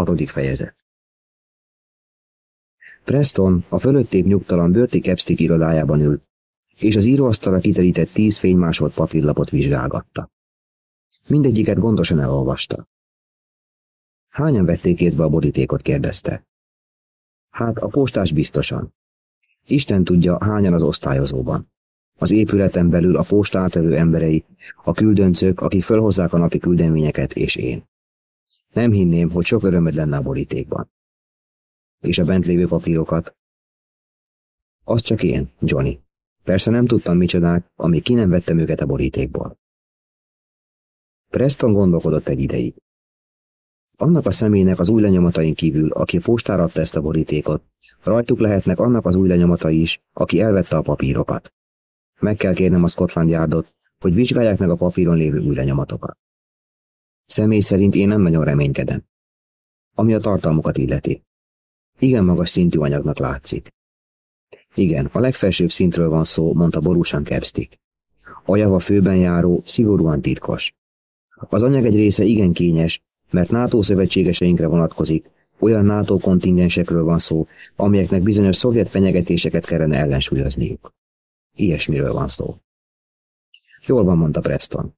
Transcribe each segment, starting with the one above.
Hatodik fejezet Preston a fölöttébb nyugtalan Börti Kepstick irodájában ült, és az íróasztalra kiterített tíz fénymásolt papírlapot vizsgálgatta. Mindegyiket gondosan elolvasta. Hányan vették kézbe a borítékot, kérdezte. Hát a postás biztosan. Isten tudja, hányan az osztályozóban. Az épületen belül a postát emberei, a küldöncök, akik fölhozzák a napi küldeményeket, és én. Nem hinném, hogy sok örömed lenne a borítékban. És a bent lévő papírokat? Az csak én, Johnny. Persze nem tudtam micsodák, amíg ki nem vettem őket a borítékból. Preston gondolkodott egy ideig. Annak a személynek az új lenyomatain kívül, aki postára adta ezt a borítékot, rajtuk lehetnek annak az új lenyomatai is, aki elvette a papírokat. Meg kell kérnem a Scotland Yardot, hogy vizsgálják meg a papíron lévő új lenyomatokat. Személy szerint én nem nagyon reménykedem. Ami a tartalmukat illeti. Igen magas szintű anyagnak látszik. Igen, a legfelsőbb szintről van szó, mondta borúsan Kepstick. A java főben járó, szigorúan titkos. Az anyag egy része igen kényes, mert NATO szövetségeseinkre vonatkozik, olyan NATO kontingensekről van szó, amelyeknek bizonyos szovjet fenyegetéseket kellene ellensúlyozniuk. Ilyesmiről van szó. Jól van, mondta Preston.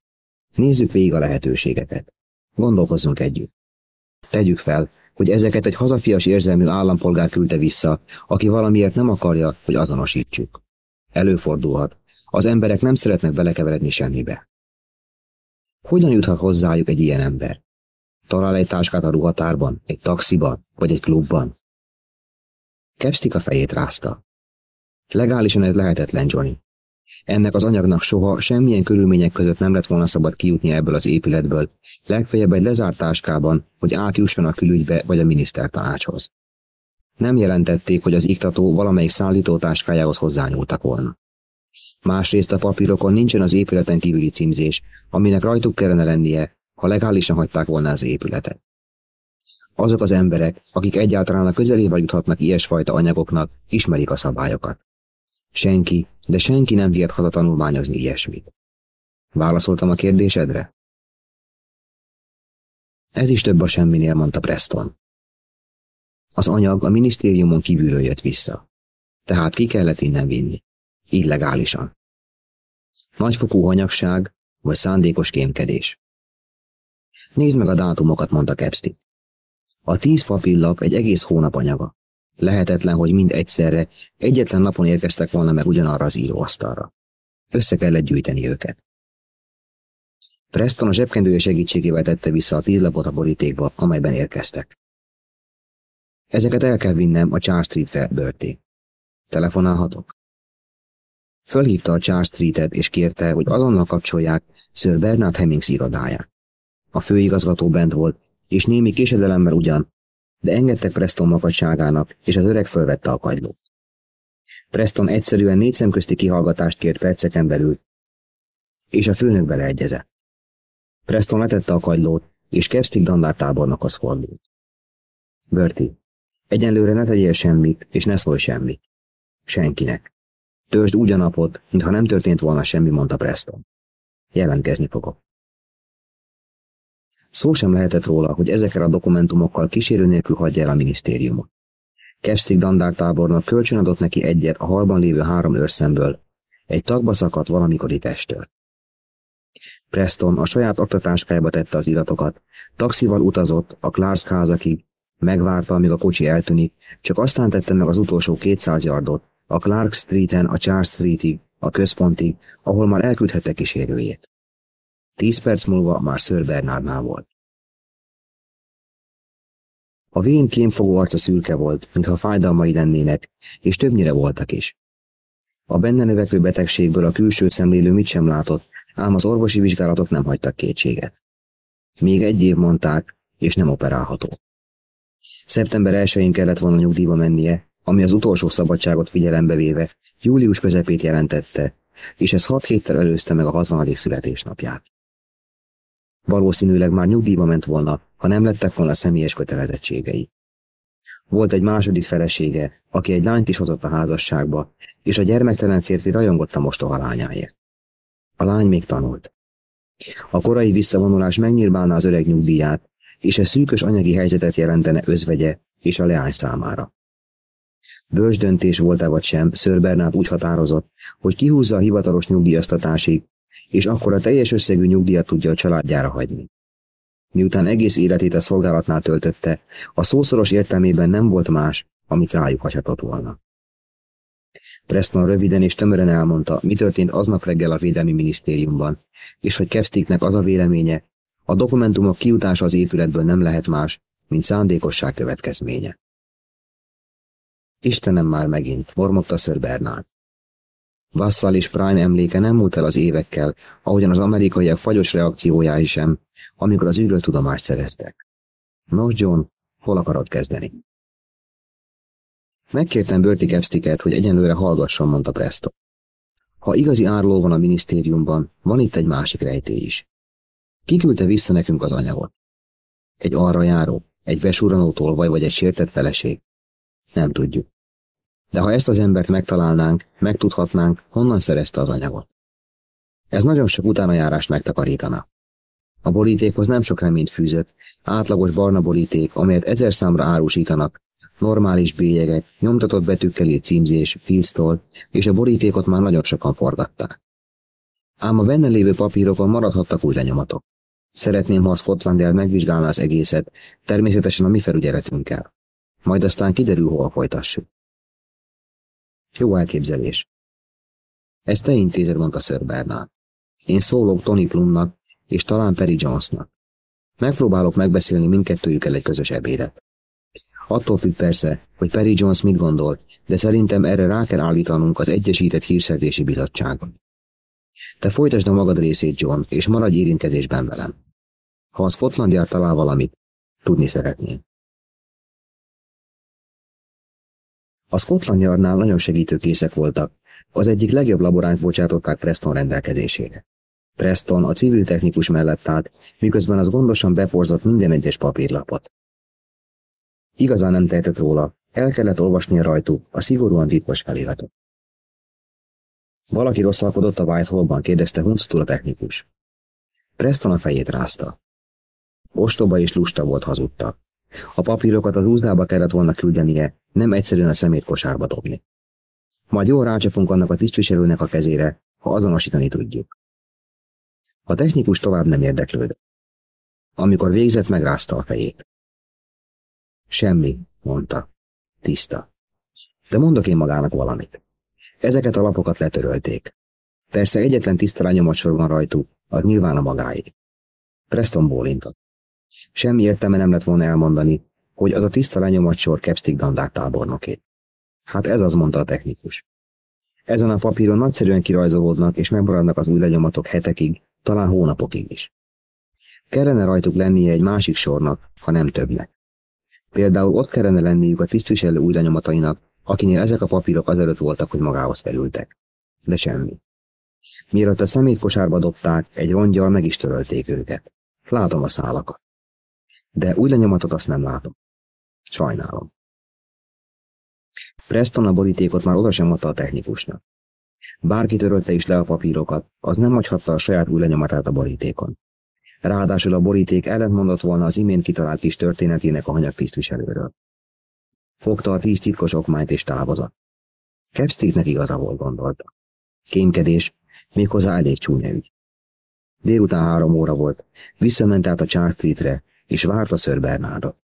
Nézzük végig a lehetőségeket. Gondolkozzunk együtt. Tegyük fel, hogy ezeket egy hazafias érzelmű állampolgár küldte vissza, aki valamiért nem akarja, hogy azonosítsuk. Előfordulhat. Az emberek nem szeretnek belekeveredni semmibe. Hogyan juthat hozzájuk egy ilyen ember? Talál egy táskát a ruhatárban, egy taxiban, vagy egy klubban? Kepstik a fejét rázta. Legálisan ez lehetetlen, Johnny. Ennek az anyagnak soha semmilyen körülmények között nem lett volna szabad kijutni ebből az épületből, legfeljebb egy lezárt táskában, hogy átjusson a külügybe vagy a minisztertanácshoz. Nem jelentették, hogy az iktató valamelyik szállító táskájához hozzányúltak volna. Másrészt a papírokon nincsen az épületen kívüli címzés, aminek rajtuk kellene lennie, ha legálisan hagyták volna az épületet. Azok az emberek, akik egyáltalán a közelébe juthatnak ilyesfajta anyagoknak, ismerik a szabályokat. Senki, de senki nem vihethat a tanulmányozni ilyesmit. Válaszoltam a kérdésedre? Ez is több a semminél, mondta Preston. Az anyag a minisztériumon kívülről jött vissza. Tehát ki kellett innen vinni. Illegálisan. Nagyfokú hanyagság, vagy szándékos kémkedés. Nézd meg a dátumokat, mondta Kepsti. A tíz papillap egy egész hónap anyaga. Lehetetlen, hogy mind egyszerre, egyetlen napon érkeztek volna meg ugyanarra az íróasztalra. Össze kellett gyűjteni őket. Preston a zsebkendője segítségével tette vissza a tízlapot a borítékba, amelyben érkeztek. Ezeket el kell vinnem a Charles Streetre, Bertie. Telefonálhatok? Fölhívta a Charles Streetet, és kérte, hogy azonnal kapcsolják Sir Bernard Hemmings irodáját. A főigazgató bent volt, és némi késedelemmel ugyan, de engedtek Preston makacságának, és az öreg fölvette a kagylót. Preston egyszerűen négy szemközti kihallgatást kért perceken belül, és a főnök beleegyezett. Preston letette a kagylót, és Kevstick dandártábornokhoz fordult. Bertie, egyenlőre ne tegyél semmit, és ne szólj semmit. Senkinek. Törzsd úgy a napot, mintha nem történt volna semmi, mondta Preston. Jelentkezni fogok. Szó sem lehetett róla, hogy ezekkel a dokumentumokkal kísérő nélkül hagyja el a minisztériumot. Kepstik dandártábornak kölcsönadott neki egyet a halban lévő három őrszemből, egy tagba szakadt valamikori testtől. Preston a saját oktatáskájába tette az iratokat, taxival utazott a Clarks házakig, megvárta, amíg a kocsi eltűnik, csak aztán tette meg az utolsó 200 yardot, a Clark Streeten, a Charles Streetig, a központig, ahol már elküldhette kísérőjét. Tíz perc múlva már Sir Bernardnál volt. A vén kémfogó arca szürke volt, mintha fájdalmai lennének, és többnyire voltak is. A benne növekvő betegségből a külső szemlélő mit sem látott, ám az orvosi vizsgálatok nem hagytak kétséget. Még egy év mondták, és nem operálható. Szeptember 1-én kellett volna nyugdíjba mennie, ami az utolsó szabadságot figyelembe véve július közepét jelentette, és ez hat héttel előzte meg a 60. születésnapját. Valószínűleg már nyugdíjba ment volna, ha nem lettek volna személyes kötelezettségei. Volt egy második felesége, aki egy lányt is hozott a házasságba, és a gyermektelen férfi rajongott a mostoha lányáért. A lány még tanult. A korai visszavonulás megnyírbálna az öreg nyugdíját, és a szűkös anyagi helyzetet jelentene özvegye és a leány számára. Bölcs döntés volt-e vagy sem, Sir Bernard úgy határozott, hogy kihúzza a hivatalos nyugdíjaztatásig, és akkor a teljes összegű nyugdíjat tudja a családjára hagyni. Miután egész életét a szolgálatnál töltötte, a szószoros értelmében nem volt más, amit rájuk hagyhatott volna. Preston röviden és tömören elmondta, mi történt aznap reggel a Védelmi Minisztériumban, és hogy Kevsticknek az a véleménye, a dokumentumok kiutása az épületből nem lehet más, mint szándékosság következménye. Istenem már megint, mormogta Sir Bernard. Vassal és Prime emléke nem múlt el az évekkel, ahogyan az amerikaiak fagyos reakciójái sem, amikor az ügyről tudomást szereztek. Nos, John, hol akarod kezdeni? Megkértem Bertie Kepsticket, hogy egyenlőre hallgasson, mondta Presto. Ha igazi áruló van a minisztériumban, van itt egy másik rejtély is. Kiküldte vissza nekünk az anyagot. Egy arra járó, egy vesuranó tolvaj vagy egy sértett feleség. Nem tudjuk. De ha ezt az embert megtalálnánk, megtudhatnánk, honnan szerezte az anyagot. Ez nagyon sok utánajárást megtakarítana. A borítékhoz nem sok reményt fűzött, átlagos barna boríték, amelyet ezer számra árusítanak, normális bélyegek, nyomtatott betűkkel írt címzés, filztól, és a borítékot már nagyon sokan forgatták. Ám a benne lévő papírokon maradhattak új lenyomatok. Szeretném, ha a Scotland Yard megvizsgálná az egészet, természetesen a mi felügyeletünkkel. Majd aztán kiderül, hol folytassuk. Jó elképzelés. Ezt te intézed, mondta Sir Bernard. Én szólok Tony Plumnak, és talán Perry Jonesnak. Megpróbálok megbeszélni mindkettőjükkel egy közös ebédet. Attól függ persze, hogy Perry Jones mit gondol, de szerintem erre rá kell állítanunk az Egyesített Hírszerzési Bizottságot. Te folytasd a magad részét, John, és maradj érintkezésben velem. Ha az Scotland talál valamit, tudni szeretném. A Scotland Yardnál nagyon segítőkészek voltak. Az egyik legjobb laboránt bocsátották Preston rendelkezésére. Preston a civil technikus mellett állt, miközben az gondosan beporzott minden egyes papírlapot. Igazán nem tehetett róla, el kellett olvasnia rajtuk a szigorúan titkos feliratot. Valaki rosszalkodott a Whitehallban, kérdezte Hunctól a technikus. Preston a fejét rázta. Ostoba és lusta volt hazudta. A papírokat az úzdába kellett volna küldenie, nem egyszerűen a szemét kosárba dobni. Majd jól rácsapunk annak a tisztviselőnek a kezére, ha azonosítani tudjuk. A technikus tovább nem érdeklődött. Amikor végzett, megrázta a fejét. Semmi, mondta. Tiszta. De mondok én magának valamit. Ezeket a lapokat letörölték. Persze egyetlen tiszta lenyomatsor van rajtuk, az nyilván a magáé. Preston bólintott. Semmi értelme nem lett volna elmondani, hogy az a tiszta lenyomatsor Kepstick dandák tábornoké. Hát ez az, mondta a technikus. Ezen a papíron nagyszerűen kirajzolódnak és megmaradnak az új lenyomatok hetekig, talán hónapokig is. Kellene rajtuk lennie egy másik sornak, ha nem többnek. Például ott kellene lenniük a tisztviselő új lenyomatainak, akinél ezek a papírok azelőtt voltak, hogy magához felültek. De semmi. Mielőtt a szemétkosárba dobták, egy rongyal meg is törölték őket. Látom a szálakat. De új lenyomatot azt nem látom. Sajnálom. Preston a borítékot már oda sem adta a technikusnak. Bárki törölte is le a papírokat, az nem hagyhatta a saját új lenyomatát a borítékon. Ráadásul a boríték ellentmondott volna az imént kitalált kis történetének a hanyagtisztviselőről. Fogta a tíz titkos okmányt és távozott. Kepsticknek igaza volt gondolta. Kémkedés, méghozzá elég csúnya ügy. Délután három óra volt, visszament át a Charles Streetre, és várta Sir Bernardot.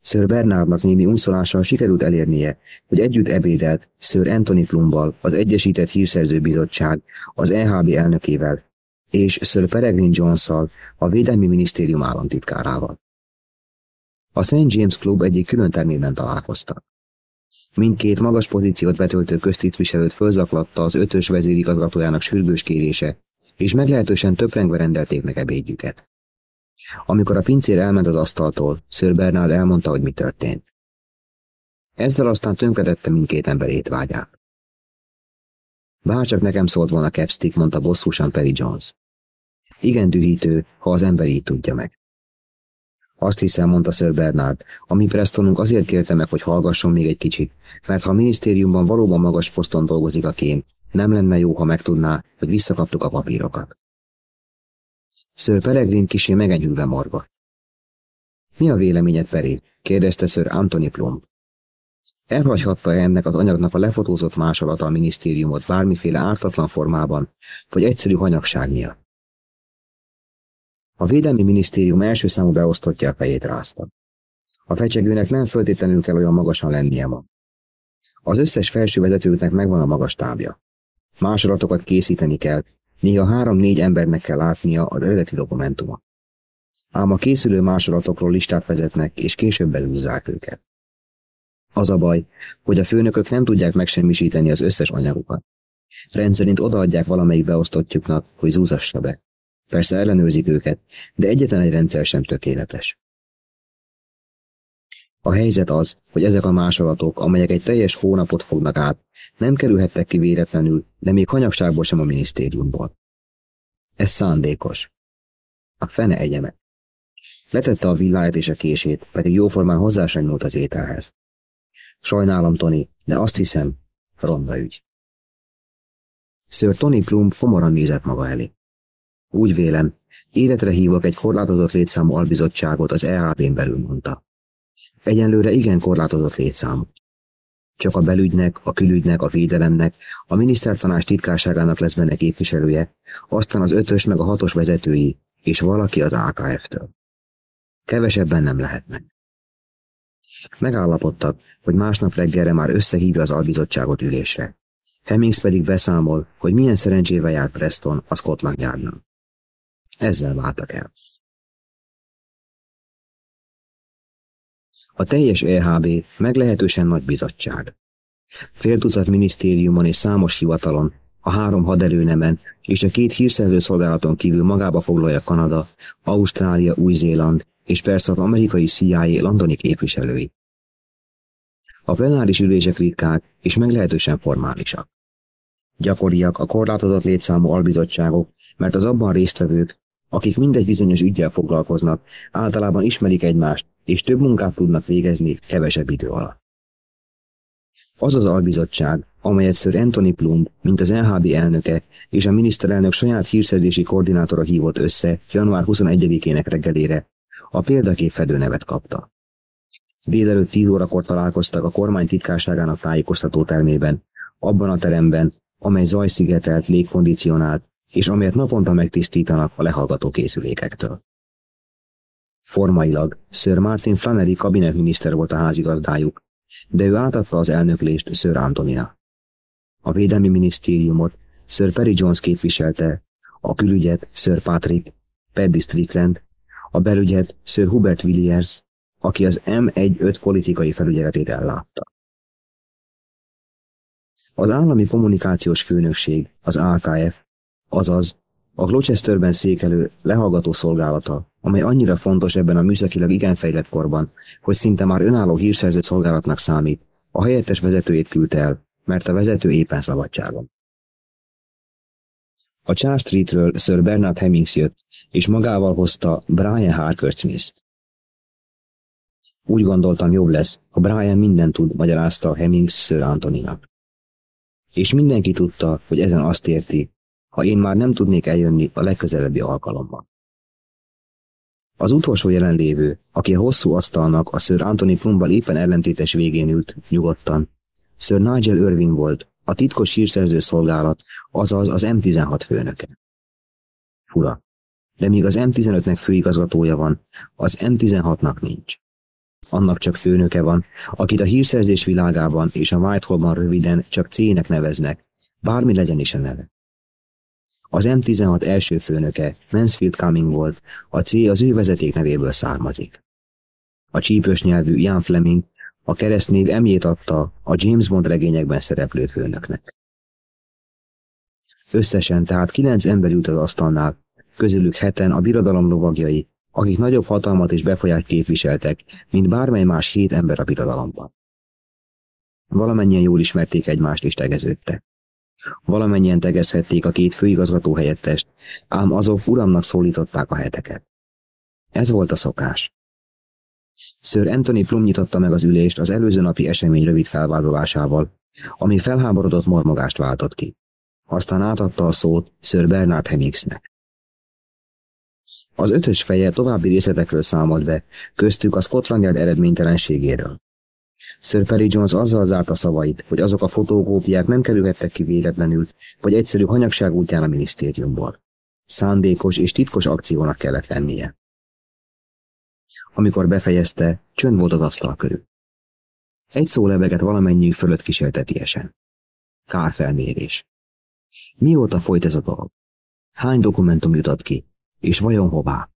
Sir Bernardnak némi unszolással sikerült elérnie, hogy együtt ebédelt Sir Anthony Plumbal, az Egyesített Hírszerző Bizottság, az EHB elnökével, és Sir Peregrine Jones-szal, a Védelmi Minisztérium államtitkárával. A St. James Club egyik külön termében találkoztak. Mindkét magas pozíciót betöltő köztisztviselőt fölzaklatta az ötös vezérigazgatójának sürgős kérése, és meglehetősen töprengve rendelték meg ebédjüket. Amikor a pincér elment az asztaltól, Sir Bernard elmondta, hogy mi történt. Ezzel aztán tönkretette mindkét ember étvágyát. Bárcsak nekem szólt volna Capstick, mondta bosszúsan Perry Jones. Igen dühítő, ha az ember így tudja meg. Azt hiszem, mondta Sir Bernard, a Prestonunk azért kérte meg, hogy hallgasson még egy kicsit, mert ha a minisztériumban valóban magas poszton dolgozik a kém, nem lenne jó, ha megtudná, hogy visszakaptuk a papírokat. Sir Peregrin kisé megenyülve morgott. Mi a véleményed, Peri? kérdezte Sir Anthony Plum. Elhagyhatta -e ennek az anyagnak a lefotózott másolata a minisztériumot bármiféle ártatlan formában, vagy egyszerű hanyagság miatt? A Védelmi Minisztérium első számú beosztottja a fejét rázta. A fecsegőnek nem föltétlenül kell olyan magasan lennie ma. Az összes felső vezetőknek megvan a magas tábja. Másolatokat készíteni kell, néha három-négy embernek kell látnia az eredeti dokumentumot. Ám a készülő másolatokról listát vezetnek, és később belülzák őket. Az a baj, hogy a főnökök nem tudják megsemmisíteni az összes anyagukat. Rendszerint odaadják valamelyik beosztottjuknak, hogy zúzassa be. Persze ellenőrzik őket, de egyetlen egy rendszer sem tökéletes. A helyzet az, hogy ezek a másolatok, amelyek egy teljes hónapot fognak át, nem kerülhettek ki véletlenül, de még hanyagságból sem a minisztériumból. Ez szándékos. A fene egyemet. Letette a villáját és a kését, pedig jóformán hozzá sem nyúlt az ételhez. Sajnálom, Tony, de azt hiszem, ronda ügy. Sir Tony Plum komoran nézett maga elé. Úgy vélem, életre hívok egy korlátozott létszámú albizottságot az EHB-n belül, mondta. Egyenlőre igen korlátozott létszámú. Csak a belügynek, a külügynek, a védelemnek, a minisztertanás titkárságának lesz benne képviselője, aztán az ötös meg a hatos vezetői, és valaki az AKF-től. Kevesebben nem lehetnek. Megállapodtak, hogy másnap reggelre már összehívja az albizottságot ülésre. Hemmings pedig beszámol, hogy milyen szerencsével járt Preston a Scotland Yardnál. Ezzel váltak el. A teljes EHB meglehetősen nagy bizottság. Fél minisztériumon és számos hivatalon, a három haderőnemen és a két hírszerző szolgálaton kívül magába foglalja Kanada, Ausztrália, Új-Zéland és persze az amerikai CIA londoni képviselői. A plenáris ülések ritkák és meglehetősen formálisak. Gyakoriak a korlátozott létszámú albizottságok, mert az abban résztvevők, akik mindegy bizonyos ügyel foglalkoznak, általában ismerik egymást, és több munkát tudnak végezni kevesebb idő alatt. Az az albizottság, amelyet Sir Anthony Plum, mint az LHB elnöke és a miniszterelnök saját hírszerzési koordinátora hívott össze január 21-ének reggelére, a példakép fedő nevet kapta. Délelőtt 10 órakor találkoztak a kormány titkárságának tájékoztató termében, abban a teremben, amely zajszigetelt, légkondicionált, és amelyet naponta megtisztítanak a lehallgató készülékektől. Formailag Sir Martin Flannery kabinetminiszter volt a házigazdájuk, de ő átadta az elnöklést Sir Antonina. A védelmi minisztériumot Sir Perry Jones képviselte, a külügyet Sir Patrick, Paddy Strickland, a belügyet Sir Hubert Villiers, aki az M15 politikai felügyeletét ellátta. Az állami kommunikációs főnökség, az AKF, azaz a Gloucesterben székelő lehallgató szolgálata, amely annyira fontos ebben a műszakilag igen fejlett korban, hogy szinte már önálló hírszerző szolgálatnak számít, a helyettes vezetőjét küldte el, mert a vezető éppen szabadságon. A Charles Streetről Sir Bernard Hemmings jött, és magával hozta Brian Harker Smith-t. Úgy gondoltam, jobb lesz, ha Brian mindent tud, magyarázta Hemmings Sir Antoninak. És mindenki tudta, hogy ezen azt érti, ha én már nem tudnék eljönni a legközelebbi alkalommal. Az utolsó jelenlévő, aki a hosszú asztalnak a Sir Anthony Plumbal éppen ellentétes végén ült, nyugodtan, Sir Nigel Irving volt, a titkos hírszerző szolgálat, azaz az M16 főnöke. Fura. De míg az M15-nek főigazgatója van, az M16-nak nincs. Annak csak főnöke van, akit a hírszerzés világában és a Whitehallban röviden csak C-nek neveznek, bármi legyen is a neve. Az M16 első főnöke, Mansfield Cumming volt, a C az ő vezeték nevéből származik. A csípős nyelvű Ian Fleming a keresztnév emjét adta a James Bond regényekben szereplő főnöknek. Összesen tehát kilenc ember ült az asztalnál, közülük heten a birodalom lovagjai, akik nagyobb hatalmat és befolyást képviseltek, mint bármely más hét ember a birodalomban. Valamennyien jól ismerték egymást és tegeződtek. Valamennyien tegezhették a két főigazgató helyettest, ám azok uramnak szólították a heteket. Ez volt a szokás. Sir Anthony Plum nyitotta meg az ülést az előző napi esemény rövid felvázolásával, ami felháborodott mormogást váltott ki. Aztán átadta a szót Sir Bernard Hemmingsnek. Az ötös feje további részletekről számolt be, köztük a Scotland Yard eredménytelenségéről. Sir Perry Jones azzal zárta szavait, hogy azok a fotókópiák nem kerülhettek ki véletlenül, vagy egyszerű hanyagság útján a minisztériumból. Szándékos és titkos akciónak kellett lennie. Amikor befejezte, csönd volt az asztal körül. Egy szó leveget valamennyi fölött kísértetiesen. Kárfelmérés. Mióta folyt ez a dolog? Hány dokumentum jutott ki? És vajon hová?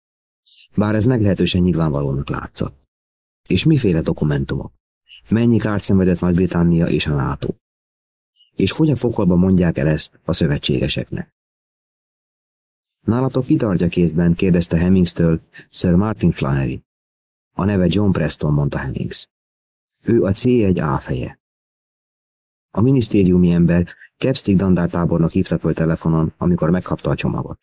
Bár ez meglehetősen nyilvánvalónak látszott. És miféle dokumentumok? Mennyi kárt szenvedett Nagy-Britannia és a NATO? És hogy a fokolban mondják el ezt a szövetségeseknek? Nálatok kitartja kézben, kérdezte Hemmingstől Sir Martin Flannery. A neve John Preston, mondta Hemmings. Ő a C1 A feje. A minisztériumi ember Kepstick dandártábornok hívta föl telefonon, amikor megkapta a csomagot.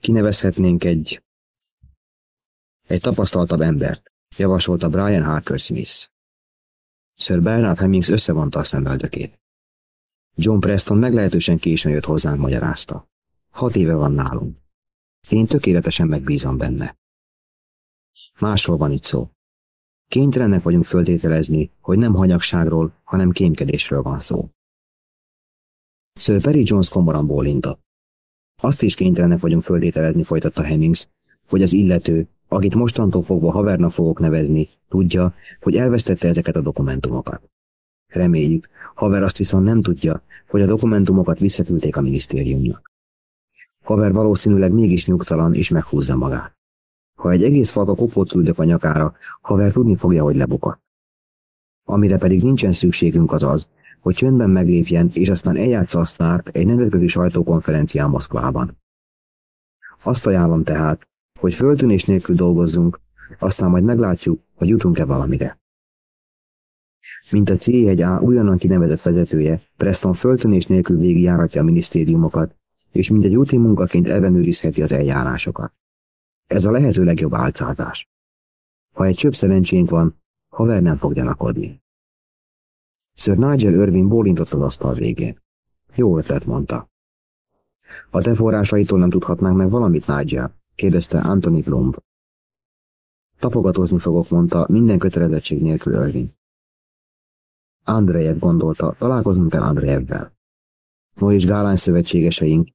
Kinevezhetnénk egy... egy tapasztaltabb embert, javasolta Brian Harker Smith. Sir Bernard Hemmings összevonta a szemöldökét. John Preston meglehetősen későn jött hozzánk, magyarázta. Hat éve van nálunk. Én tökéletesen megbízom benne. Másról van itt szó. Kénytelenek vagyunk föltételezni, hogy nem hanyagságról, hanem kémkedésről van szó. Sir Perry Jones komoran bólintott. Azt is kénytelenek vagyunk föltételezni, folytatta Hemmings, hogy az illető, akit mostantól fogva havernak fogok nevezni, tudja, hogy elvesztette ezeket a dokumentumokat. Reméljük, haver azt viszont nem tudja, hogy a dokumentumokat visszaküldték a minisztériumnak. Haver valószínűleg mégis nyugtalan és meghúzza magát. Ha egy egész falka kopót küldök a nyakára, haver tudni fogja, hogy lebukott. Amire pedig nincsen szükségünk az az, hogy csöndben meglépjen, és aztán eljátsza a sztárt egy nemzetközi sajtókonferencián Moszkvában. Azt ajánlom tehát, hogy föltűnés nélkül dolgozzunk, aztán majd meglátjuk, hogy jutunk-e valamire. Mint a C1A újonnan kinevezett vezetője, Preston föltűnés nélkül végigjáratja a minisztériumokat, és mint egy úti munkaként ellenőrizheti az eljárásokat. Ez a lehető legjobb álcázás. Ha egy csöbb szerencsénk van, haver nem fog gyanakodni. Sir Nigel Irving bólintott az asztal végén. Jó ötlet, mondta. A te forrásaitól nem tudhatnánk meg valamit, Nigel? Kérdezte Anthony Blomb. Tapogatózni fogok, mondta, minden kötelezettség nélkül Irving. Andrejev gondolta, találkoznunk kell Andrejevvel. No és Gálán szövetségeseink.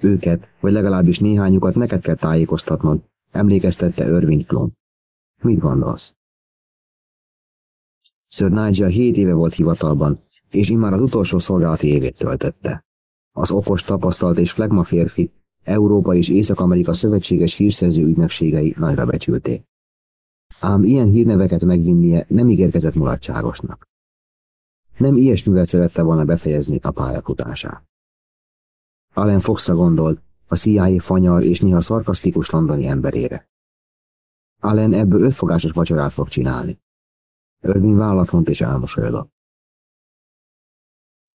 Őket, vagy legalábbis néhányukat neked kell tájékoztatnod, emlékeztette Irving Blomb. Mit gondolsz? Sir Nigel hét éve volt hivatalban, és immár az utolsó szolgálati évét töltötte. Az okos, tapasztalt és flegma férfi Európa és Észak-Amerika szövetséges hírszerző ügynökségei nagyra becsülték. Ám ilyen hírneveket megvinnie nem ígérkezett mulatságosnak. Nem ilyesmivel szerette volna befejezni a pályafutását. Allen Foxra gondolt, a CIA fanyar és néha szarkasztikus londoni emberére. Allen ebből ötfogásos vacsorát fog csinálni. Irving vállat és elmosolyodott.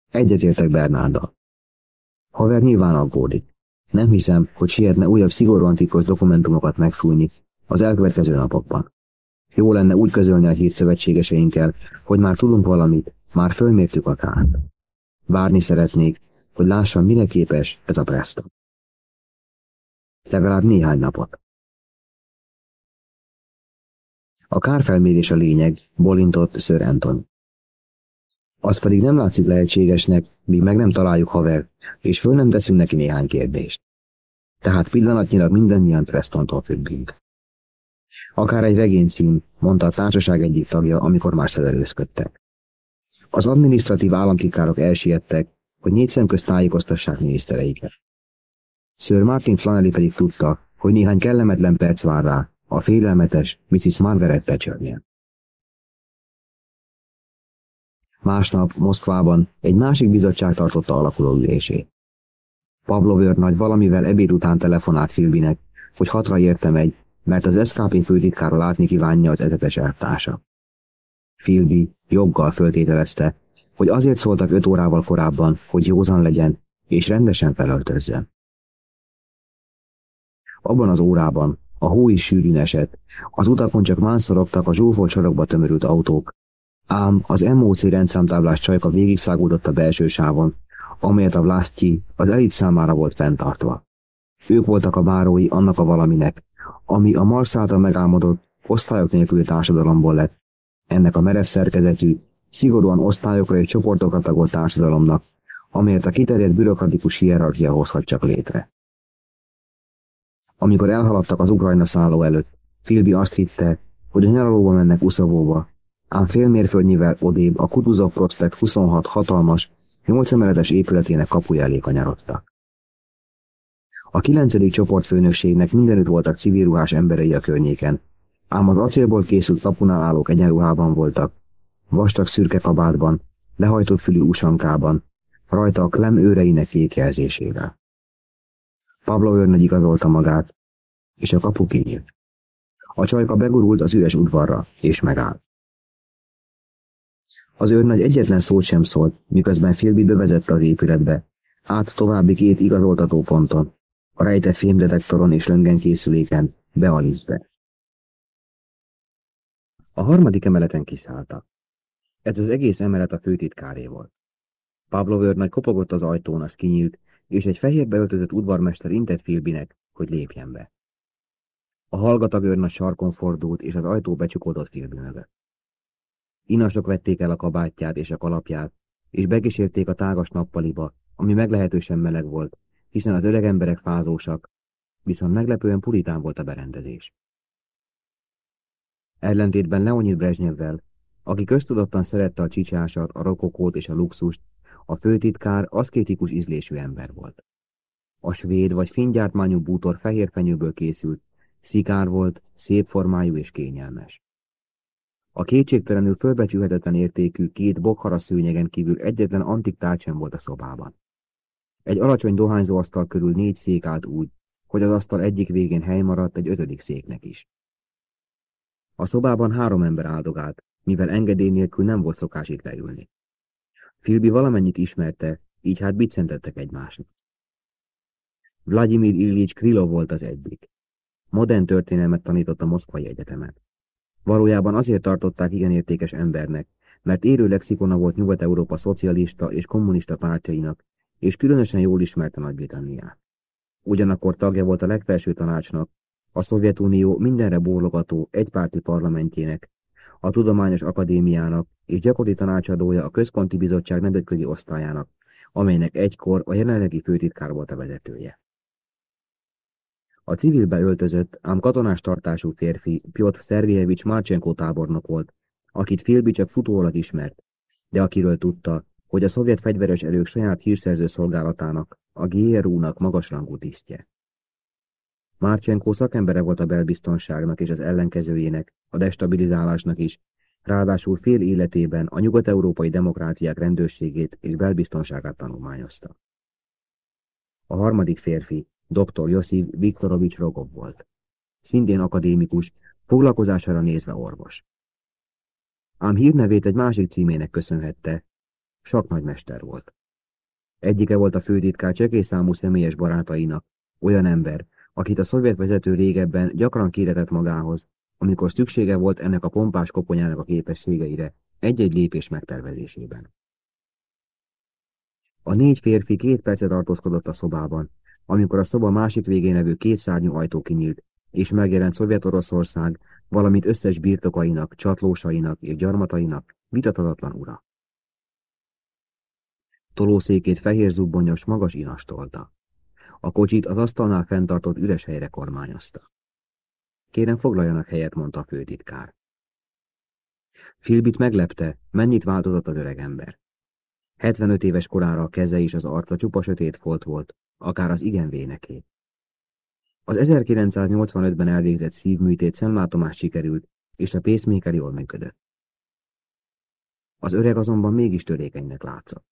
Egyetértek Bernárdal. Haver nyilván aggódik. Nem hiszem, hogy sietne újabb szigorúan titkos dokumentumokat megfújni az elkövetkező napokban. Jó lenne úgy közölni a hírt szövetségeseinkkel, hogy már tudunk valamit, már fölmértük a kárt. Várni szeretnék, hogy lássam, mire képes ez a Preston. Legalább néhány napot. A kárfelmérés a lényeg, bolintott Sir Anton. Az pedig nem látszik lehetségesnek, míg meg nem találjuk haver, és föl nem teszünk neki néhány kérdést. Tehát pillanatnyilag mindannyian Prestontól függünk. Akár egy regénycím, mondta a társaság egyik tagja, amikor már szedelőzködtek. Az adminisztratív államtitkárok elsiettek, hogy négy szemközt tájékoztassák minisztereiket. Sir Martin Flannery pedig tudta, hogy néhány kellemetlen perc vár rá, a félelmetes Mrs. Margaret Thatchernél. Másnap Moszkvában egy másik bizottság tartotta alakuló ülését. Pavlov nagy valamivel ebéd után telefonált Filbinek, hogy hatra érte megy, mert az SKP főtitkára látni kívánja az etetes elvtársa. Filbi joggal föltételezte, hogy azért szóltak öt órával korábban, hogy józan legyen, és rendesen felöltözzen. Abban az órában a hó is sűrűn esett, az utakon csak mánszorogtak a zsúfolt sorokba tömörült autók, ám az MOC rendszámtáblás csajka végigszágódott a belső sávon, amelyet a Vlasztyi az elit számára volt fenntartva. Ők voltak a bárói annak a valaminek, ami a Marsz által megálmodott, osztályok nélküli társadalomból lett. Ennek a merev szerkezetű, szigorúan osztályokra és csoportokra tagolt társadalomnak, amelyet a kiterjedt bürokratikus hierarchia hozhat csak létre. Amikor elhaladtak az Ukrajna szálló előtt, Filbi azt hitte, hogy a nyaralóba mennek Uszavóba, ám fél mérföldnyivel odébb a Kutuzov Prospekt 26 hatalmas, 8 emeletes épületének kapuja elé kanyarodtak. A kilencedik csoportfőnökségnek mindenütt voltak civilruhás emberei a környéken, ám az acélból készült kapunál állók egyenruhában voltak, vastag szürke kabátban, lehajtott fülű usankában, rajta a klem őreinek kék jelzésével. Pablo őrnagy igazolta magát, és a kapu kinyílt. A csajka begurult az üres udvarra, és megállt. Az őrnagy egyetlen szót sem szólt, miközben Filbi bevezette az épületbe, át további két igazoltató ponton, a rejtett filmdetektoron és röntgenkészüléken, be a liftbe. A harmadik emeleten kiszálltak. Ez az egész emelet a főtitkáré volt. Pablo őrnagy kopogott az ajtón, az kinyílt, és egy fehérbe öltözött udvarmester intett Filbinek, hogy lépjen be. A hallgatag őrnagy sarkon fordult, és az ajtó becsukódott Filbi mögött. Inasok vették el a kabátját és a kalapját, és begísérték a tágas nappaliba, ami meglehetősen meleg volt, hiszen az öreg emberek fázósak, viszont meglepően puritán volt a berendezés. Ellentétben Leonid Brezsnyevvel, aki köztudottan szerette a csicsásat, a rokokót és a luxust, a főtitkár aszkétikus ízlésű ember volt. A svéd vagy fingyártmányú bútor fehér fenyőből készült, szikár volt, szép formájú és kényelmes. A kétségtelenül fölbecsülhetetlen értékű két bokhara szőnyegen kívül egyetlen antik tárgy sem volt a szobában. Egy alacsony dohányzóasztal körül négy szék állt úgy, hogy az asztal egyik végén hely maradt egy ötödik széknek is. A szobában három ember áldogált, mivel engedély nélkül nem volt szokás itt leülni. Filbi valamennyit ismerte, így hát biccentettek egymásnak. Vladimir Illich Krilo volt az egyik. Modern történelmet tanított a Moszkvai Egyetemen. Valójában azért tartották igen értékes embernek, mert érő lexikona volt Nyugat-Európa szocialista és kommunista pártjainak, és különösen jól ismerte Nagy-Britanniát. Ugyanakkor tagja volt a legfelső tanácsnak, a Szovjetunió mindenre bólogató egypárti parlamentjének, a Tudományos Akadémiának és gyakori tanácsadója a Központi Bizottság nemzetközi osztályának, amelynek egykor a jelenlegi főtitkár volt a vezetője. A civilbe öltözött, ám katonás tartású férfi Piotr Szervievics Marchenko tábornok volt, akit Filbi csak futólag ismert, de akiről tudta, hogy a szovjet fegyveres erők saját hírszerző szolgálatának, a GRU-nak magasrangú tisztje. Márcsenko szakembere volt a belbiztonságnak és az ellenkezőjének, a destabilizálásnak is, ráadásul fél életében a nyugat-európai demokráciák rendőrségét és belbiztonságát tanulmányozta. A harmadik férfi, dr. Josif Viktorovics Rogov volt. Szintén akadémikus, foglalkozására nézve orvos. Ám hírnevét egy másik címének köszönhette, Sak nagymester volt. Egyike volt a főtitkár számú személyes barátainak, olyan ember, akit a szovjet vezető régebben gyakran kéretett magához, amikor szüksége volt ennek a pompás koponyának a képességeire, egy-egy lépés megtervezésében. A négy férfi két percet tartózkodott a szobában, amikor a szoba másik végén levő két szárnyú ajtó kinyílt, és megjelent Szovjet-Oroszország, valamint összes birtokainak, csatlósainak és gyarmatainak vitatatlan ura. Tolószékét fehér zubbonyos magas inastolta. A kocsit az asztalnál fenntartott üres helyre kormányozta. Kérem foglaljanak helyet, mondta a főtitkár. Filbit meglepte, mennyit változott az öregember. 75 éves korára a keze és az arca csupa sötét folt volt, akár az igen véneké. Az 1985-ben elvégzett szívműtét szemlátomás sikerült, és a pacemaker jól működött. Az öreg azonban mégis törékenynek látszott.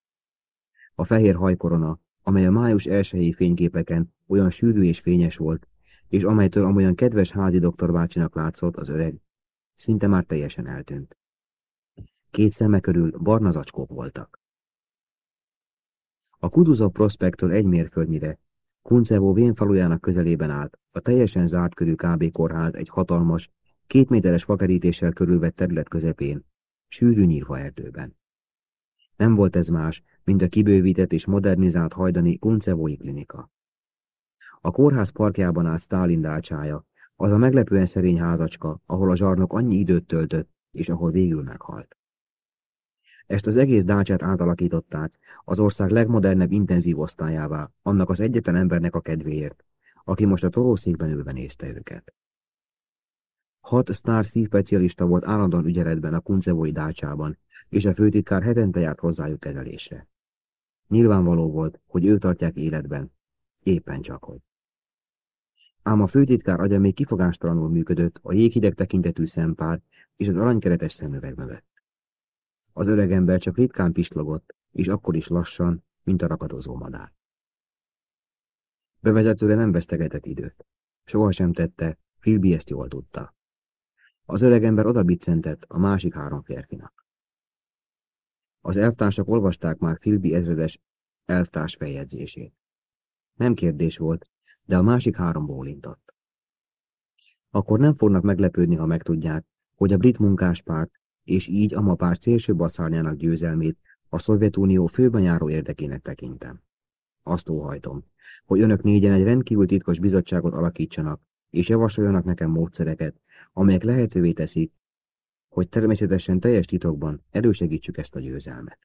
A fehér hajkorona, amely a május elsőhelyi fényképeken olyan sűrű és fényes volt, és amelytől amolyan kedves házi doktorbácsinak látszott az öreg, szinte már teljesen eltűnt. Két szeme körül barna zacskók voltak. A Kuduza prospektor egy mérföldnyire, Kuncevo vénfalujának közelében állt, a teljesen zárt körű KB kórház egy hatalmas, két méteres fakerítéssel körülvett terület közepén, sűrű nyírfa erdőben. Nem volt ez más, mint a kibővített és modernizált hajdani Kuncevói klinika. A kórház parkjában állt Stalin dácsája, az a meglepően szerény házacska, ahol a zsarnok annyi időt töltött, és ahol végül meghalt. Ezt az egész dácsát átalakították az ország legmodernebb intenzív osztályává, annak az egyetlen embernek a kedvéért, aki most a tolószékben ülve nézte őket. Hat sztár szívpecialista volt állandóan ügyeletben a kuncevói dácsában, és a főtitkár hetente járt hozzájuk kezelésre. Nyilvánvaló volt, hogy ők tartják életben, éppen csak hogy. Ám a főtitkár agya még kifogástalanul működött a jéghideg tekintetű szempár és az aranykeretes szemüveg mögött. Az öregember csak ritkán pislogott, és akkor is lassan, mint a rakadozó madár. Bevezetőre nem vesztegetett időt. Soha sem tette, Filbi ezt jól tudta. Az öregember oda biccentett a másik három férfinak. Az elvtársak olvasták már Filbi ezredes elvtárs feljegyzését. Nem kérdés volt, de a másik három bólintott. Akkor nem fognak meglepődni, ha megtudják, hogy a brit munkáspárt és így a mapárs szélső baszárnyának győzelmét a Szovjetunió főbanyáró érdekének tekintem. Azt óhajtom, hogy önök négyen egy rendkívül titkos bizottságot alakítsanak, és javasoljanak nekem módszereket, amelyek lehetővé teszik, hogy természetesen teljes titokban erősegítsük ezt a győzelmet.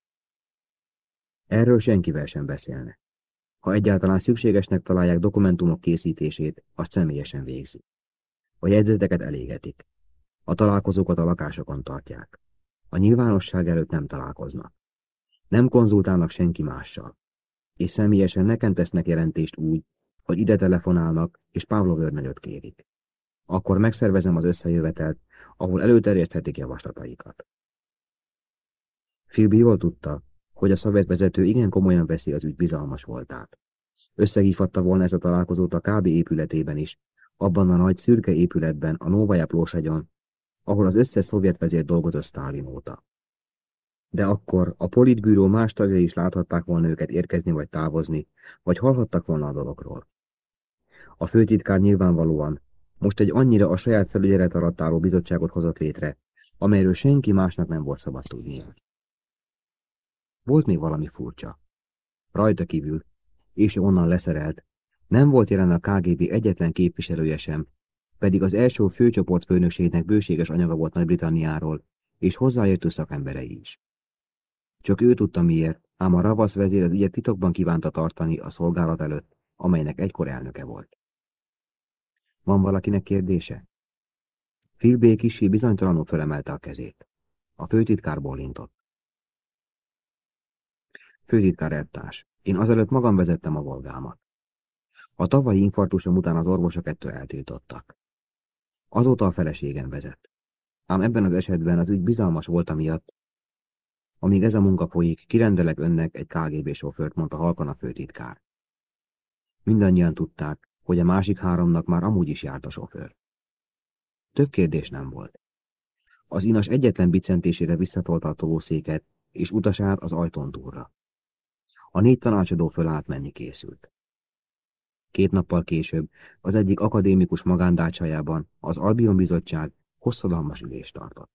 Erről senkivel sem beszélnek. Ha egyáltalán szükségesnek találják dokumentumok készítését, azt személyesen végzi. A jegyzeteket elégetik. A találkozókat a lakásokon tartják. A nyilvánosság előtt nem találkoznak. Nem konzultálnak senki mással. És személyesen nekem tesznek jelentést úgy, hogy ide telefonálnak, és Pavlov őrnagyot kérik. Akkor megszervezem az összejövetelt, ahol előterjeszthetik javaslataikat. Philby jól tudta, hogy a szovjet vezető igen komolyan veszi az ügy bizalmas voltát. Összehívhatta volna ezt a találkozót a KB épületében is, abban a nagy szürke épületben, a Novaja Plósagyon, ahol az összes szovjet vezér dolgozott Sztálin óta. De akkor a politbűró más tagjai is láthatták volna őket érkezni vagy távozni, vagy hallhattak volna a dologról. A főtitkár nyilvánvalóan most egy annyira a saját felügyelet alatt álló bizottságot hozott létre, amelyről senki másnak nem volt szabad tudnia. Volt még valami furcsa. Rajta kívül, és onnan leszerelt, nem volt jelen a KGB egyetlen képviselője sem, pedig az első főcsoport főnökségnek bőséges anyaga volt Nagy-Britanniáról, és hozzáértő szakemberei is. Csak ő tudta miért, ám a ravasz vezér az ügyet titokban kívánta tartani a szolgálat előtt, amelynek egykor elnöke volt. Van valakinek kérdése? Phil kisi bizonytalanul fölemelte a kezét. A főtitkár bólintott. Főtitkár eltárs, én azelőtt magam vezettem a volgámat. A tavalyi infarktusom után az orvosok ettől eltiltottak. Azóta a feleségem vezet. Ám ebben az esetben az ügy bizalmas volt amiatt, amíg ez a munka folyik, kirendelek önnek egy KGB sofőrt, mondta halkan a főtitkár. Mindannyian tudták, hogy a másik háromnak már amúgy is járt a sofőr. Több kérdés nem volt. Az inas egyetlen bicentésére visszatolta a tolószéket, és utasát az ajtón túlra. A négy tanácsadó fölállt menni készült. Két nappal később az egyik akadémikus magándácsajában az Albion Bizottság hosszadalmas ülést tartott.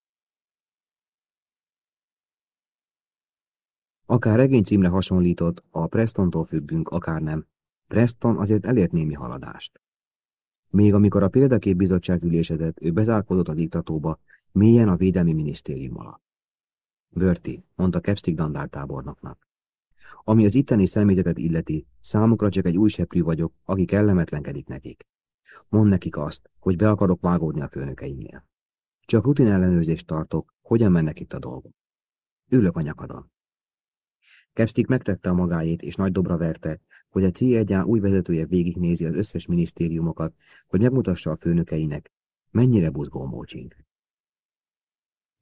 Akár regénycímre hasonlított, a Prestontól függünk, akár nem, Preston azért elért némi haladást. Még amikor a példakép bizottság ülésedett, ő bezárkodott a diktatóba, mélyen a védelmi minisztérium alatt. Börti, mondta Kepstick dandártábornoknak. Ami az itteni személyzetet illeti, számukra csak egy új vagyok, aki kellemetlenkedik nekik. Mond nekik azt, hogy be akarok vágódni a főnökeimnél. Csak rutin ellenőrzést tartok, hogyan mennek itt a dolgok. Ülök a nyakadon. Kepstick megtette a magáét, és nagy dobra verte, hogy a C1 új vezetője végignézi az összes minisztériumokat, hogy megmutassa a főnökeinek, mennyire buzgó mócsink.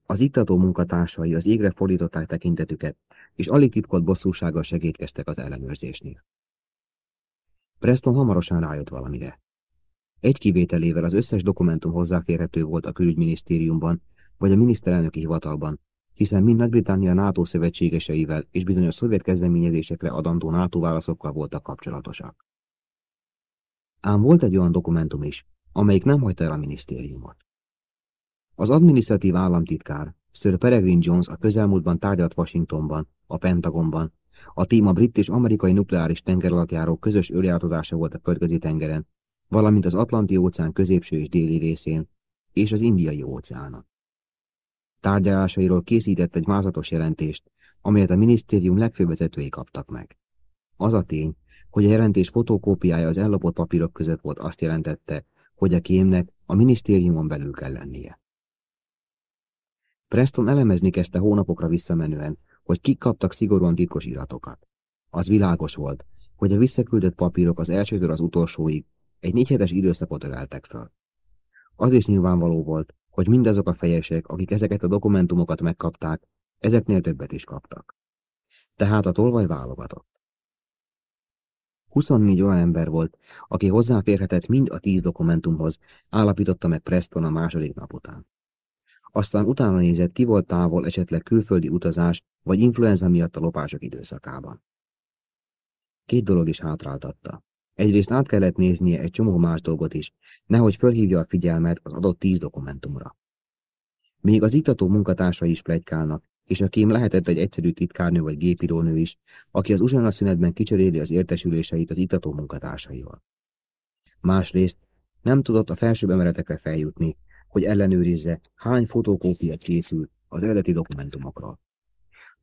Az iktató munkatársai az égre fordították tekintetüket, és alig titkolt bosszúsággal segítkeztek az ellenőrzésnél. Preston hamarosan rájött valamire. Egy kivételével az összes dokumentum hozzáférhető volt a külügyminisztériumban, vagy a miniszterelnöki hivatalban, hiszen mind Nagy-Britannia NATO szövetségeseivel és bizonyos szovjet kezdeményezésekre adandó NATO válaszokkal voltak kapcsolatosak. Ám volt egy olyan dokumentum is, amelyik nem hagyta el a minisztériumot. Az adminisztratív államtitkár, Sir Peregrine Jones a közelmúltban tárgyalt Washingtonban, a Pentagonban, A téma brit és amerikai nukleáris tengeralattjárók közös őrjátozása volt a földközi tengeren, valamint az Atlanti-óceán középső és déli részén, és az Indiai óceánon. Tárgyalásairól készített egy mázatos jelentést, amelyet a minisztérium legfőbb vezetői kaptak meg. Az a tény, hogy a jelentés fotokópiája az ellopott papírok között volt azt jelentette, hogy a kémnek a minisztériumon belül kell lennie. Preston elemezni kezdte hónapokra visszamenően, hogy kik kaptak szigorúan titkos iratokat. Az világos volt, hogy a visszaküldött papírok az elsőtől az utolsóig egy négy hetes időszakot öleltek fel. Az is nyilvánvaló volt, hogy mindazok a fejesek, akik ezeket a dokumentumokat megkapták, ezeknél többet is kaptak. Tehát a tolvaj válogatott. 24 olyan ember volt, aki hozzáférhetett mind a tíz dokumentumhoz, állapította meg Preston a második nap után. Aztán utána nézett, ki volt távol esetleg külföldi utazás vagy influenza miatt a lopások időszakában. Két dolog is hátráltatta. Egyrészt át kellett néznie egy csomó más dolgot is, nehogy fölhívja a figyelmet az adott tíz dokumentumra. Még az iktató munkatársai is plegykálnak, és a kém lehetett egy egyszerű titkárnő vagy gépírónő is, aki az uzsonna szünetben kicseréli az értesüléseit az iktató munkatársaival. Másrészt nem tudott a felsőbb emeletekre feljutni, hogy ellenőrizze, hány fotókópia készült az eredeti dokumentumokról.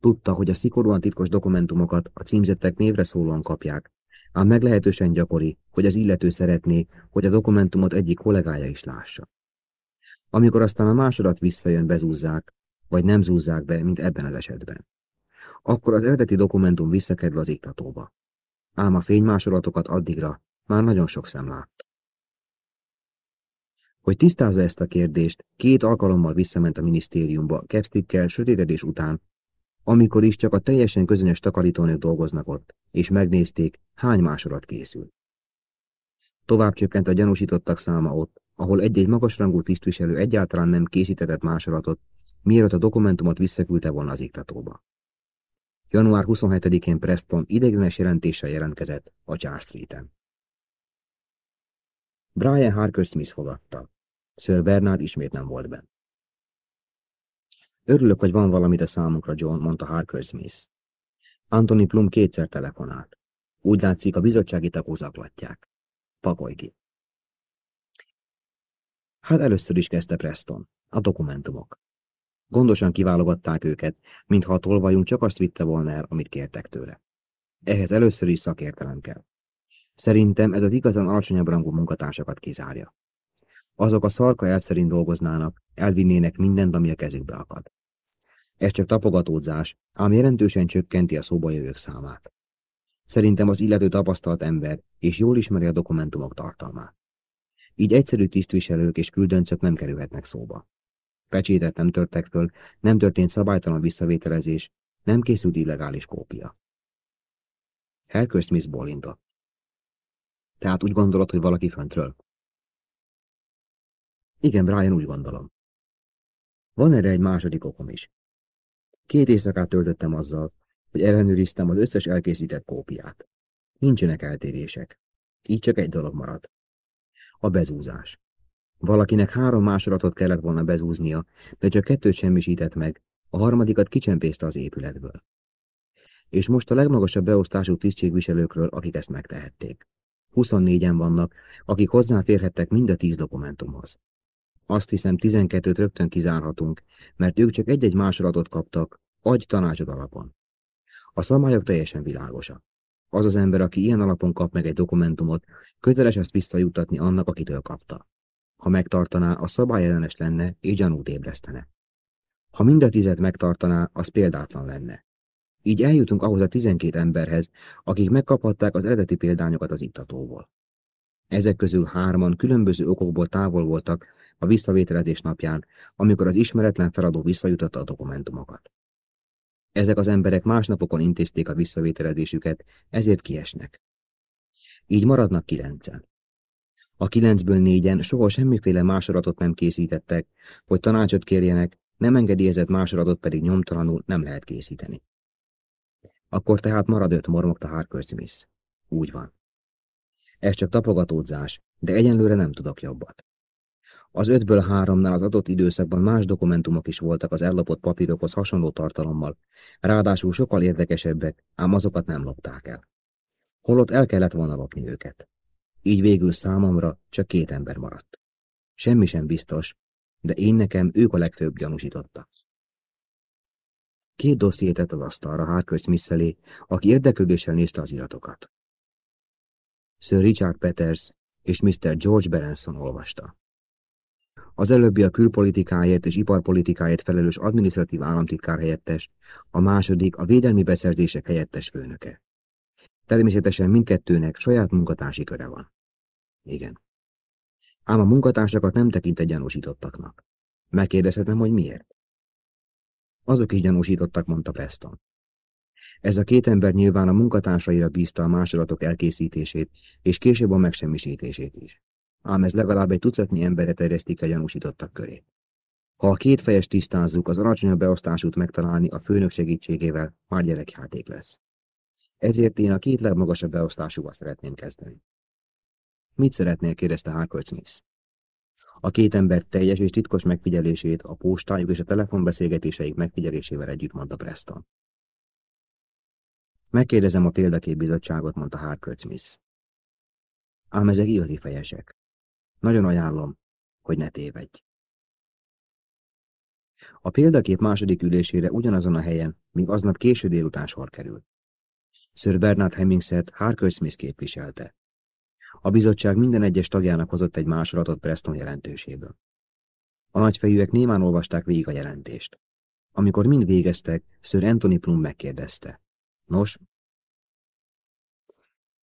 Tudta, hogy a szigorúan titkos dokumentumokat a címzettek névre szólóan kapják, ám meglehetősen gyakori, hogy az illető szeretné, hogy a dokumentumot egyik kollégája is lássa. Amikor aztán a másodat visszajön, bezúzzák, vagy nem zúzzák be, mint ebben az esetben. Akkor az eredeti dokumentum visszakerül az iktatóba. Ám a fénymásolatokat addigra már nagyon sok szem lát. Hogy tisztázza ezt a kérdést, két alkalommal visszament a minisztériumba Kepstickkel sötétedés után, amikor is csak a teljesen közönyös takarítónők dolgoznak ott, és megnézték, hány másolat készül. Tovább csökkent a gyanúsítottak száma ott, ahol egy-egy magasrangú tisztviselő egyáltalán nem készítetett másolatot, mielőtt a dokumentumot visszaküldte volna az iktatóba. Január 27-én Preston ideiglenes jelentéssel jelentkezett a Charles Street-en. Brian Harker Smith fogadta. Sir Bernard ismét nem volt benne. Örülök, hogy van valamit a számunkra, John, mondta Harker Smith. Anthony Plum kétszer telefonált. Úgy látszik, a bizottsági tagok zaklatják. Pakolj ki. Hát először is kezdte Preston. A dokumentumok. Gondosan kiválogatták őket, mintha a tolvajunk csak azt vitte volna el, amit kértek tőle. Ehhez először is szakértelem kell. Szerintem ez az igazán alacsonyabb rangú munkatársakat kizárja. Azok a szarka elv szerint dolgoznának, elvinnének mindent, ami a kezükbe akad. Ez csak tapogatódzás, ám jelentősen csökkenti a szóba jövők számát. Szerintem az illető tapasztalt ember, és jól ismeri a dokumentumok tartalmát. Így egyszerű tisztviselők és küldöncök nem kerülhetnek szóba. Pecsétet nem törtek föl, nem történt szabálytalan visszavételezés, nem készült illegális kópia. Helker Smith bólintott. Tehát úgy gondolod, hogy valaki föntről? Igen, Brian, úgy gondolom. Van erre egy második okom is. Két éjszakát töltöttem azzal, hogy ellenőriztem az összes elkészített kópiát. Nincsenek eltérések. Így csak egy dolog marad. A bezúzás. Valakinek három másolatot kellett volna bezúznia, de csak kettőt semmisített meg, a harmadikat kicsempészte az épületből. És most a legmagasabb beosztású tisztségviselőkről, akik ezt megtehették. 24-en vannak, akik hozzáférhettek mind a tíz dokumentumhoz. Azt hiszem 12-t rögtön kizárhatunk, mert ők csak egy-egy másolatot kaptak, agy tanácsod alapon. A szabályok teljesen világosak. Az az ember, aki ilyen alapon kap meg egy dokumentumot, köteles ezt visszajutatni annak, akitől kapta. Ha megtartaná, a szabály ellenes lenne, és gyanút ébresztene. Ha mind a tizet megtartaná, az példátlan lenne. Így eljutunk ahhoz a tizenkét emberhez, akik megkaphatták az eredeti példányokat az iktatóból. Ezek közül hárman különböző okokból távol voltak a visszavételezés napján, amikor az ismeretlen feladó visszajutatta a dokumentumokat. Ezek az emberek másnapokon intézték a visszavételezésüket, ezért kiesnek. Így maradnak kilencen. A kilencből négyen soha semmiféle másolatot nem készítettek, hogy tanácsot kérjenek, nem engedélyezett másolatot pedig nyomtalanul nem lehet készíteni. Akkor tehát marad öt, mormogta Harker Smith. Úgy van. Ez csak tapogatódzás, de egyenlőre nem tudok jobbat. Az ötből háromnál az adott időszakban más dokumentumok is voltak az ellopott papírokhoz hasonló tartalommal, ráadásul sokkal érdekesebbek, ám azokat nem lopták el. Holott el kellett volna lopni őket. Így végül számomra csak két ember maradt. Semmi sem biztos, de én nekem ők a legfőbb gyanúsítottak. Két dossziét az asztalra Harker Smith aki érdeklődéssel nézte az iratokat. Sir Richard Peters és Mr. George Berenson olvasta. Az előbbi a külpolitikáért és iparpolitikáért felelős adminisztratív államtitkár helyettes, a második a védelmi beszerzések helyettes főnöke. Természetesen mindkettőnek saját munkatársi köre van. Igen. Ám a munkatársakat nem tekint gyanúsítottaknak. Megkérdezhetem, hogy miért? Azok is gyanúsítottak, mondta Preston. Ez a két ember nyilván a munkatársaira bízta a másolatok elkészítését, és később a megsemmisítését is. Ám ez legalább egy tucatnyi emberre terjesztik a gyanúsítottak köré. Ha a két fejes tisztázzuk, az alacsonyabb beosztásút megtalálni a főnök segítségével már gyerekjáték lesz. Ezért én a két legmagasabb beosztásúval szeretném kezdeni. Mit szeretnél, kérdezte Harcourt Smith. A két ember teljes és titkos megfigyelését a postájuk és a telefonbeszélgetéseik megfigyelésével együtt mondta Preston. Megkérdezem a példaképbizottságot, mondta Harcourt Smith. Ám ezek igazi fejesek. Nagyon ajánlom, hogy ne tévedj. A példakép második ülésére ugyanazon a helyen, míg aznap késő délután sor került. Sir Bernard Hemmingset Harker Smith képviselte. A bizottság minden egyes tagjának hozott egy másolatot Preston jelentőséből. A nagyfejűek némán olvasták végig a jelentést. Amikor mind végeztek, Sir Anthony Plum megkérdezte. Nos?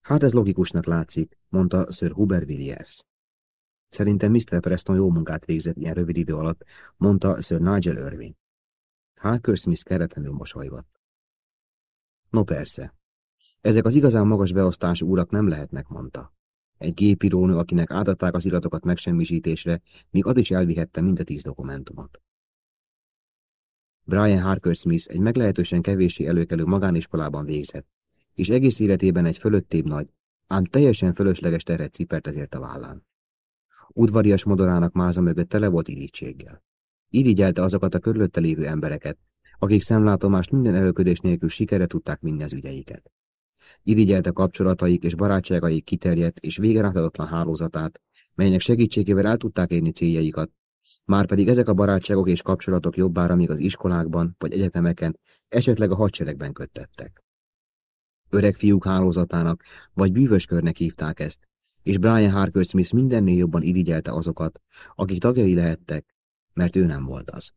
Hát ez logikusnak látszik, mondta Sir Hubert Villiers. Szerintem Mr. Preston jó munkát végzett ilyen rövid idő alatt, mondta Sir Nigel Irving. Harker Smith keretlenül mosolygott. No persze. Ezek az igazán magas beosztású urak nem lehetnek, mondta. Egy gépírónő, akinek átadták az iratokat megsemmisítésre, míg az is elvihette mind a tíz dokumentumot. Brian Harker Smith egy meglehetősen kevéssé előkelő magániskolában végzett, és egész életében egy fölöttébb nagy, ám teljesen fölösleges teret cipert ezért a vállán. Udvarias modorának máza mögött tele volt irítséggel. Irigyelte azokat a körülötte lévő embereket, akik szemlátomást minden előködés nélkül sikere tudták az ügyeiket. Irigyelte kapcsolataik és barátságaik kiterjedt és végerátadatlan hálózatát, melynek segítségével el tudták érni céljaikat, márpedig ezek a barátságok és kapcsolatok jobbára még az iskolákban vagy egyetemeken, esetleg a hadseregben köttettek. Öreg fiúk hálózatának vagy bűvöskörnek hívták ezt, és Brian Harker Smith mindennél jobban irigyelte azokat, akik tagjai lehettek, mert ő nem volt az.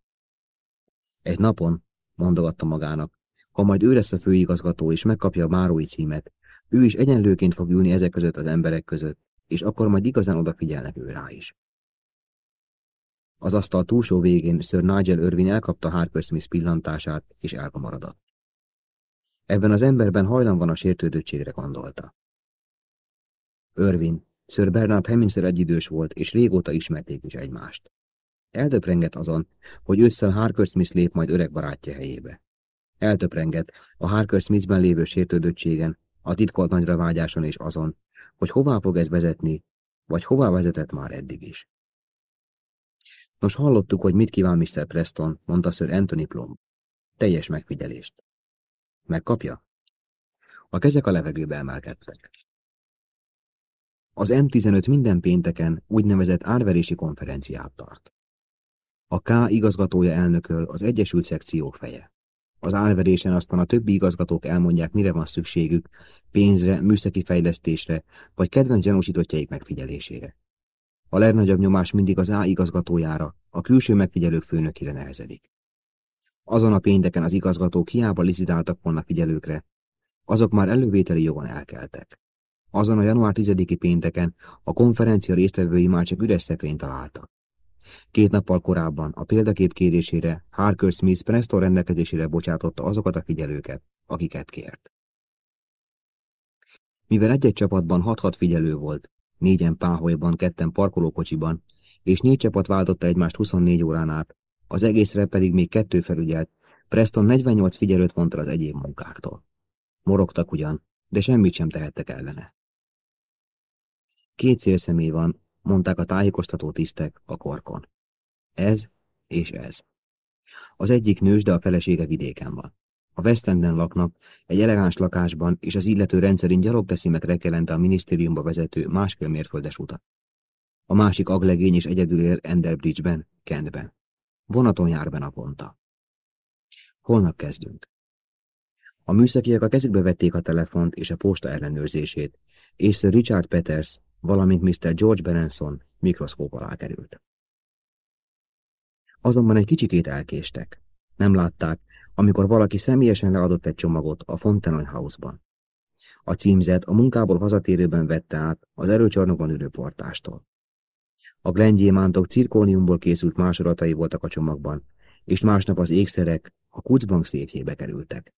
Egy napon, mondogatta magának, ha majd ő lesz a főigazgató és megkapja a márói címet, ő is egyenlőként fog ülni ezek között az emberek között, és akkor majd igazán odafigyelnek ő rá is. Az asztal túlsó végén Sir Nigel Irvin elkapta Harper Smith pillantását, és elkomarodott. Ebben az emberben hajlam van a sértődöttségre gondolta. Irvin, Sir Bernard Hemingszer egyidős volt, és régóta ismerték is egymást. Eldöprengett azon, hogy ősszel Harker Smith lép majd öreg barátja helyébe. Eltöprengett a Harker Smithben lévő sértődöttségen, a titkolt nagyra vágyáson és azon, hogy hová fog ez vezetni, vagy hová vezetett már eddig is. Nos, hallottuk, hogy mit kíván Mr. Preston, mondta Sir Anthony Plum. Teljes megfigyelést. Megkapja? A kezek a levegőbe emelkedtek. Az M15 minden pénteken úgynevezett árverési konferenciát tart. A K igazgatója elnököl az Egyesült Szekciók feje. Az álverésen aztán a többi igazgatók elmondják, mire van szükségük, pénzre, műszaki fejlesztésre, vagy kedvenc gyanúsítottjaik megfigyelésére. A legnagyobb nyomás mindig az A igazgatójára, a külső megfigyelők főnökére nehezedik. Azon a pénteken az igazgatók hiába lizidáltak volna figyelőkre, azok már elővételi jogon elkeltek. Azon a január 10-i pénteken a konferencia résztvevői már csak üres szekrényt találtak. Két nappal korábban a példakép kérésére Harker Smith Preston rendelkezésére bocsátotta azokat a figyelőket, akiket kért. Mivel egy-egy csapatban 6-6 figyelő volt, négyen páholyban, ketten parkolókocsiban, és négy csapat váltotta egymást 24 órán át, az egészre pedig még kettő felügyelt, Preston 48 figyelőt vont az egyéb munkáktól. Morogtak ugyan, de semmit sem tehettek ellene. Két célszemély van, mondták a tájékoztató tisztek a korkon. Ez és ez. Az egyik nős, de a felesége vidéken van. A West laknak, egy elegáns lakásban, és az illető rendszerint gyalog teszi meg reggelente a minisztériumba vezető másfél mérföldes utat. A másik aglegény is egyedül él Enderbridge-ben, Kentben. Vonaton jár be naponta. Holnap kezdünk. A műszakiak a kezükbe vették a telefont és a posta ellenőrzését, és Sir Richard Peters, valamint Mr. George Benenson mikroszkóp alá került. Azonban egy kicsikét elkéstek. Nem látták, amikor valaki személyesen leadott egy csomagot a Fontenoy House-ban. A címzet a munkából hazatérőben vette át az erőcsarnokban ülő portástól. A glengyémántok cirkóniumból készült másolatai voltak a csomagban, és másnap az ékszerek a kucbank széfjébe kerültek.